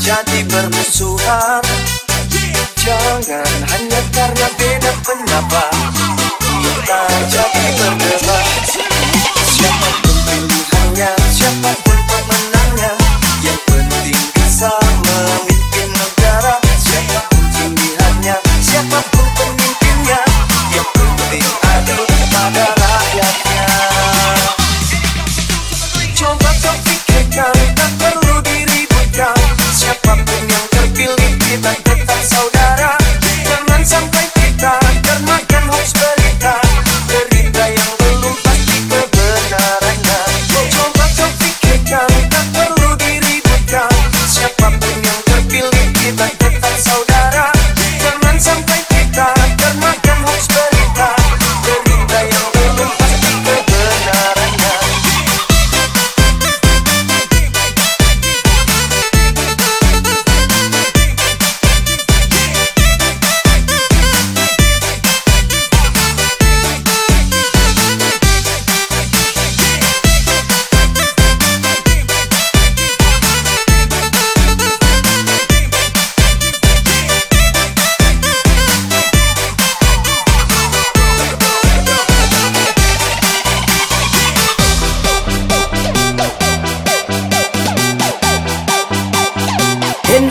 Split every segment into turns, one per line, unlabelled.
jadi bermusuhan. Jangan hanya karena beda pendapat. Kita jadi berdebat. Siapa pun pilihannya, pemenangnya. Yang penting bisa negara. Pilihannya, pemimpinnya. Yang penting pada Coba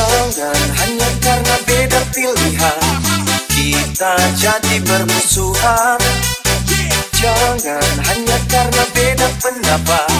Jangan hanya karena beda pilihan. Kita jadi bermusuhan. Jangan hanya karena beda pendapat